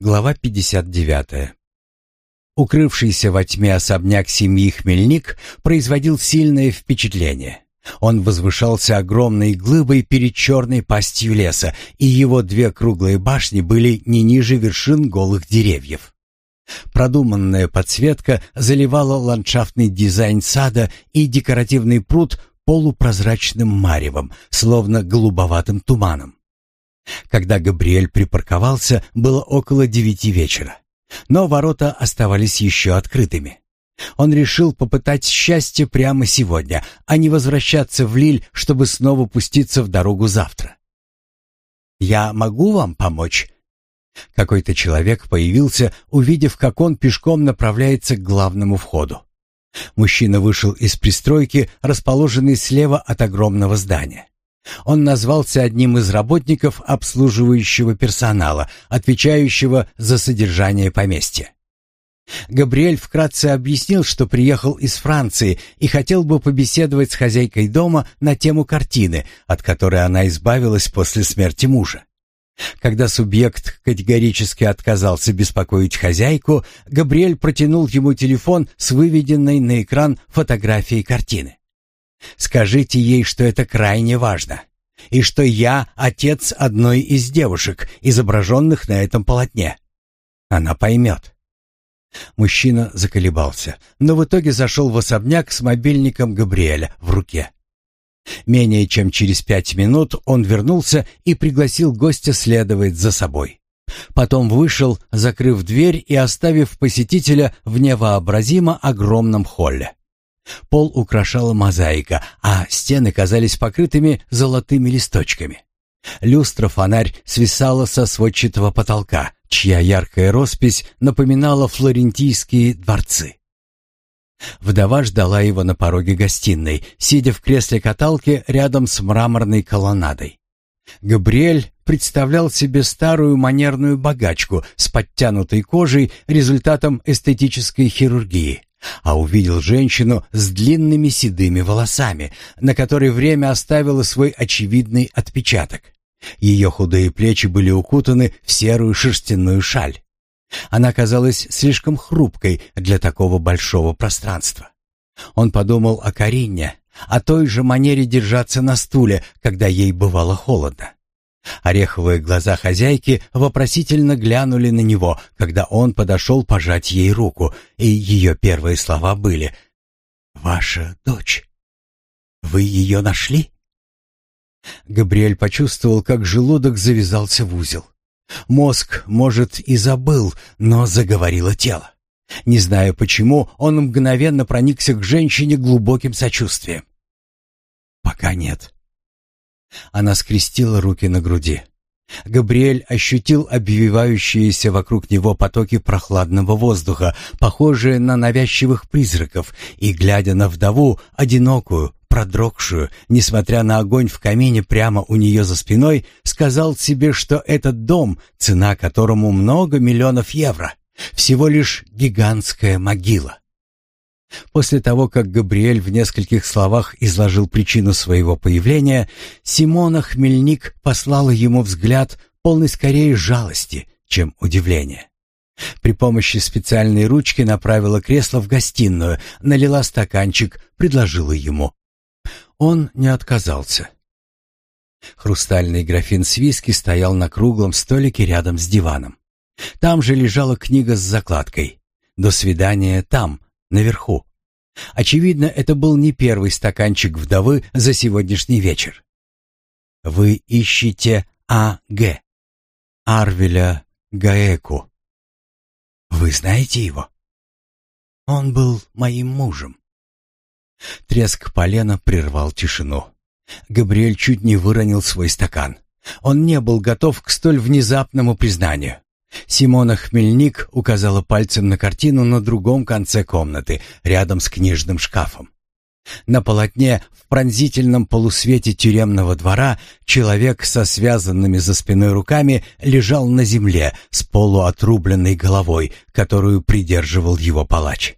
Глава 59. Укрывшийся во тьме особняк семьи Хмельник производил сильное впечатление. Он возвышался огромной глыбой перед черной пастью леса, и его две круглые башни были не ниже вершин голых деревьев. Продуманная подсветка заливала ландшафтный дизайн сада и декоративный пруд полупрозрачным маревом, словно голубоватым туманом. Когда Габриэль припарковался, было около девяти вечера. Но ворота оставались еще открытыми. Он решил попытать счастье прямо сегодня, а не возвращаться в Лиль, чтобы снова пуститься в дорогу завтра. «Я могу вам помочь?» Какой-то человек появился, увидев, как он пешком направляется к главному входу. Мужчина вышел из пристройки, расположенной слева от огромного здания. Он назвался одним из работников обслуживающего персонала, отвечающего за содержание поместья. Габриэль вкратце объяснил, что приехал из Франции и хотел бы побеседовать с хозяйкой дома на тему картины, от которой она избавилась после смерти мужа. Когда субъект категорически отказался беспокоить хозяйку, Габриэль протянул ему телефон с выведенной на экран фотографией картины. Скажите ей, что это крайне важно, и что я отец одной из девушек, изображенных на этом полотне. Она поймет». Мужчина заколебался, но в итоге зашел в особняк с мобильником Габриэля в руке. Менее чем через пять минут он вернулся и пригласил гостя следовать за собой. Потом вышел, закрыв дверь и оставив посетителя в невообразимо огромном холле. Пол украшала мозаика, а стены казались покрытыми золотыми листочками. Люстра-фонарь свисала со сводчатого потолка, чья яркая роспись напоминала флорентийские дворцы. Вдова ждала его на пороге гостиной, сидя в кресле каталки рядом с мраморной колоннадой. Габриэль представлял себе старую манерную богачку с подтянутой кожей результатом эстетической хирургии а увидел женщину с длинными седыми волосами, на которой время оставило свой очевидный отпечаток. Ее худые плечи были укутаны в серую шерстяную шаль. Она казалась слишком хрупкой для такого большого пространства. Он подумал о Карине, о той же манере держаться на стуле, когда ей бывало холодно. Ореховые глаза хозяйки вопросительно глянули на него, когда он подошел пожать ей руку, и ее первые слова были «Ваша дочь. Вы ее нашли?» Габриэль почувствовал, как желудок завязался в узел. Мозг, может, и забыл, но заговорило тело. Не зная почему, он мгновенно проникся к женщине глубоким сочувствием. «Пока нет», она скрестила руки на груди. Габриэль ощутил обвивающиеся вокруг него потоки прохладного воздуха, похожие на навязчивых призраков, и, глядя на вдову, одинокую, продрогшую, несмотря на огонь в камине прямо у нее за спиной, сказал себе, что этот дом, цена которому много миллионов евро, всего лишь гигантская могила. После того, как Габриэль в нескольких словах изложил причину своего появления, Симона Хмельник послала ему взгляд, полный скорее жалости, чем удивления. При помощи специальной ручки направила кресло в гостиную, налила стаканчик, предложила ему. Он не отказался. Хрустальный графин с виски стоял на круглом столике рядом с диваном. Там же лежала книга с закладкой. «До свидания там», наверху. Очевидно, это был не первый стаканчик вдовы за сегодняшний вечер. Вы ищете А.Г. Арвеля Гаэку. Вы знаете его? Он был моим мужем. Треск полена прервал тишину. Габриэль чуть не выронил свой стакан. Он не был готов к столь внезапному признанию. Симона Хмельник указала пальцем на картину на другом конце комнаты, рядом с книжным шкафом. На полотне в пронзительном полусвете тюремного двора человек со связанными за спиной руками лежал на земле с полуотрубленной головой, которую придерживал его палач.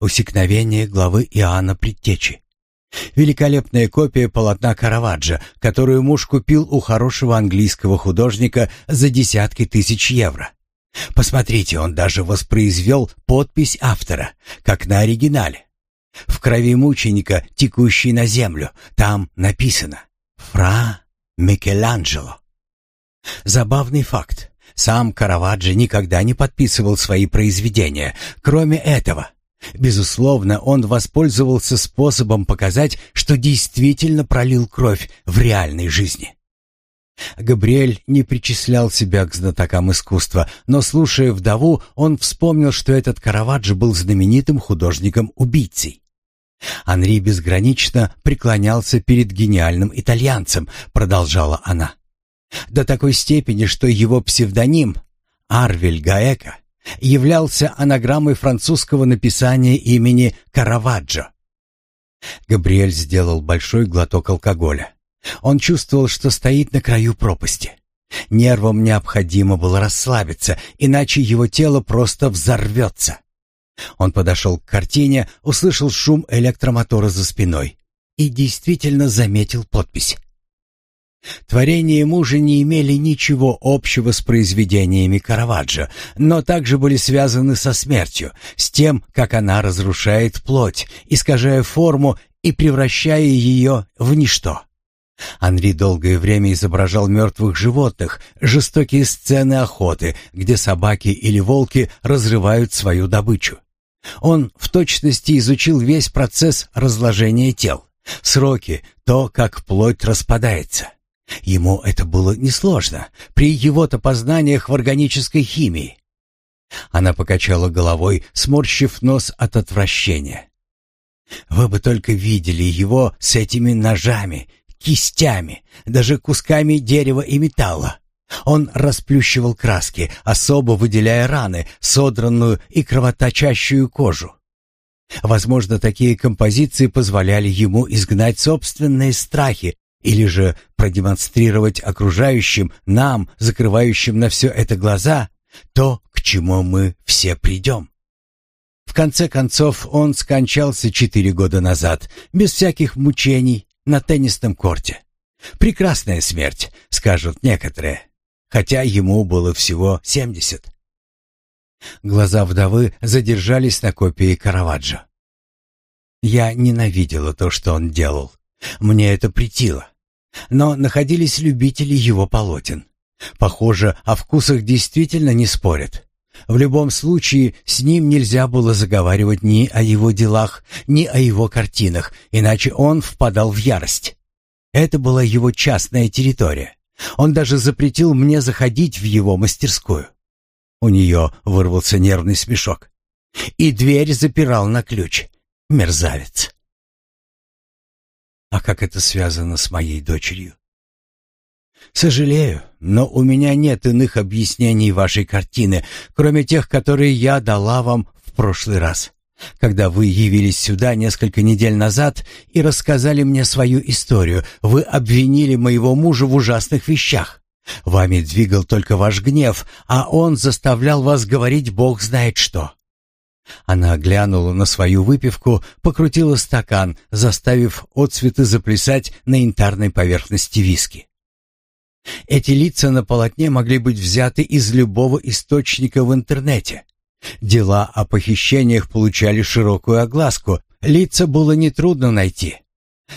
Усекновение главы Иоанна Предтечи. Великолепная копия полотна Караваджо, которую муж купил у хорошего английского художника за десятки тысяч евро. Посмотрите, он даже воспроизвел подпись автора, как на оригинале. В крови мученика, текущей на землю, там написано «Фра Микеланджело». Забавный факт. Сам Караваджо никогда не подписывал свои произведения. Кроме этого, Безусловно, он воспользовался способом показать, что действительно пролил кровь в реальной жизни. Габриэль не причислял себя к знатокам искусства, но, слушая вдову, он вспомнил, что этот Караваджо был знаменитым художником-убийцей. «Анри безгранично преклонялся перед гениальным итальянцем», — продолжала она. «До такой степени, что его псевдоним, Арвель Гаэка, являлся анаграммой французского написания имени Караваджо. Габриэль сделал большой глоток алкоголя. Он чувствовал, что стоит на краю пропасти. Нервам необходимо было расслабиться, иначе его тело просто взорвется. Он подошел к картине, услышал шум электромотора за спиной и действительно заметил подпись. Творения мужа не имели ничего общего с произведениями Караваджо, но также были связаны со смертью, с тем, как она разрушает плоть, искажая форму и превращая ее в ничто. Анри долгое время изображал мертвых животных, жестокие сцены охоты, где собаки или волки разрывают свою добычу. Он в точности изучил весь процесс разложения тел, сроки, то, как плоть распадается. Ему это было несложно при его-то познаниях в органической химии. Она покачала головой, сморщив нос от отвращения. «Вы бы только видели его с этими ножами, кистями, даже кусками дерева и металла. Он расплющивал краски, особо выделяя раны, содранную и кровоточащую кожу. Возможно, такие композиции позволяли ему изгнать собственные страхи или же продемонстрировать окружающим, нам, закрывающим на все это глаза, то, к чему мы все придем. В конце концов, он скончался четыре года назад, без всяких мучений, на теннисном корте. Прекрасная смерть, скажут некоторые, хотя ему было всего семьдесят. Глаза вдовы задержались на копии Караваджо. Я ненавидела то, что он делал. Мне это притило. Но находились любители его полотен. Похоже, о вкусах действительно не спорят. В любом случае, с ним нельзя было заговаривать ни о его делах, ни о его картинах, иначе он впадал в ярость. Это была его частная территория. Он даже запретил мне заходить в его мастерскую. У нее вырвался нервный смешок. И дверь запирал на ключ. Мерзавец. А как это связано с моей дочерью? Сожалею, но у меня нет иных объяснений вашей картины, кроме тех, которые я дала вам в прошлый раз, когда вы явились сюда несколько недель назад и рассказали мне свою историю. Вы обвинили моего мужа в ужасных вещах. Вами двигал только ваш гнев, а он заставлял вас говорить бог знает что. Она оглянула на свою выпивку, покрутила стакан, заставив отцветы заплясать на янтарной поверхности виски. Эти лица на полотне могли быть взяты из любого источника в интернете. Дела о похищениях получали широкую огласку, лица было нетрудно найти.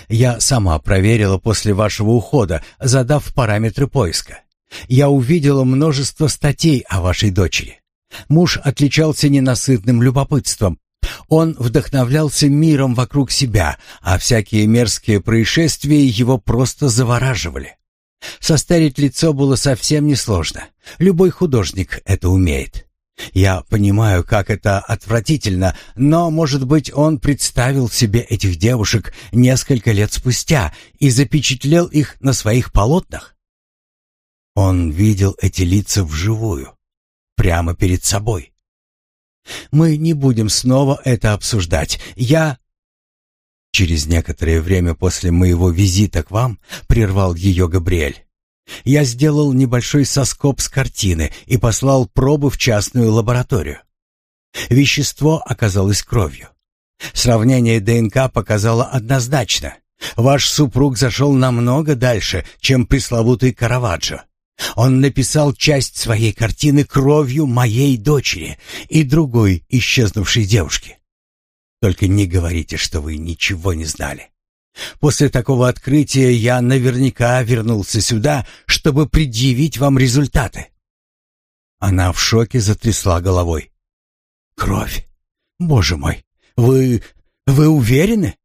Я сама проверила после вашего ухода, задав параметры поиска. Я увидела множество статей о вашей дочери. Муж отличался ненасытным любопытством. Он вдохновлялся миром вокруг себя, а всякие мерзкие происшествия его просто завораживали. Состарить лицо было совсем несложно. Любой художник это умеет. Я понимаю, как это отвратительно, но, может быть, он представил себе этих девушек несколько лет спустя и запечатлел их на своих полотнах? Он видел эти лица вживую прямо перед собой. Мы не будем снова это обсуждать. Я Через некоторое время после моего визита к вам прервал ее Габриэль. Я сделал небольшой соскоб с картины и послал пробы в частную лабораторию. Вещество оказалось кровью. Сравнение ДНК показало однозначно. Ваш супруг зашел намного дальше, чем пресловутый Караваджо. Он написал часть своей картины кровью моей дочери и другой исчезнувшей девушки. Только не говорите, что вы ничего не знали. После такого открытия я наверняка вернулся сюда, чтобы предъявить вам результаты. Она в шоке затрясла головой. Кровь. Боже мой, вы вы уверены?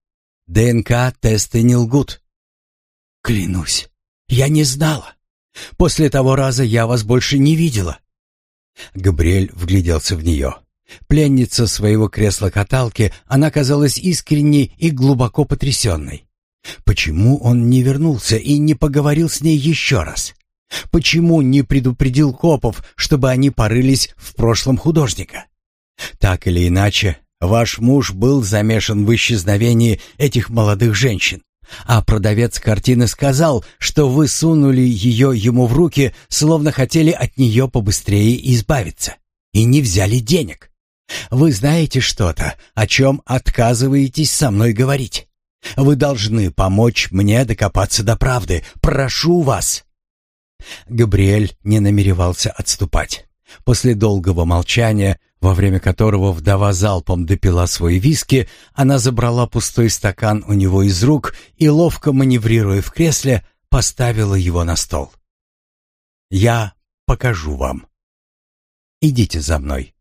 ДНК-тесты не лгут. Клянусь, я не знала. После того раза я вас больше не видела». Габриэль вгляделся в нее. Пленница своего кресла-каталки, она казалась искренней и глубоко потрясенной. Почему он не вернулся и не поговорил с ней еще раз? Почему не предупредил копов, чтобы они порылись в прошлом художника? Так или иначе, ваш муж был замешан в исчезновении этих молодых женщин. А продавец картины сказал, что вы сунули ее ему в руки, словно хотели от нее побыстрее избавиться, и не взяли денег. Вы знаете что-то, о чем отказываетесь со мной говорить. Вы должны помочь мне докопаться до правды. Прошу вас. Габриэль не намеревался отступать. После долгого молчания во время которого вдова залпом допила свой виски, она забрала пустой стакан у него из рук и, ловко маневрируя в кресле, поставила его на стол. «Я покажу вам. Идите за мной».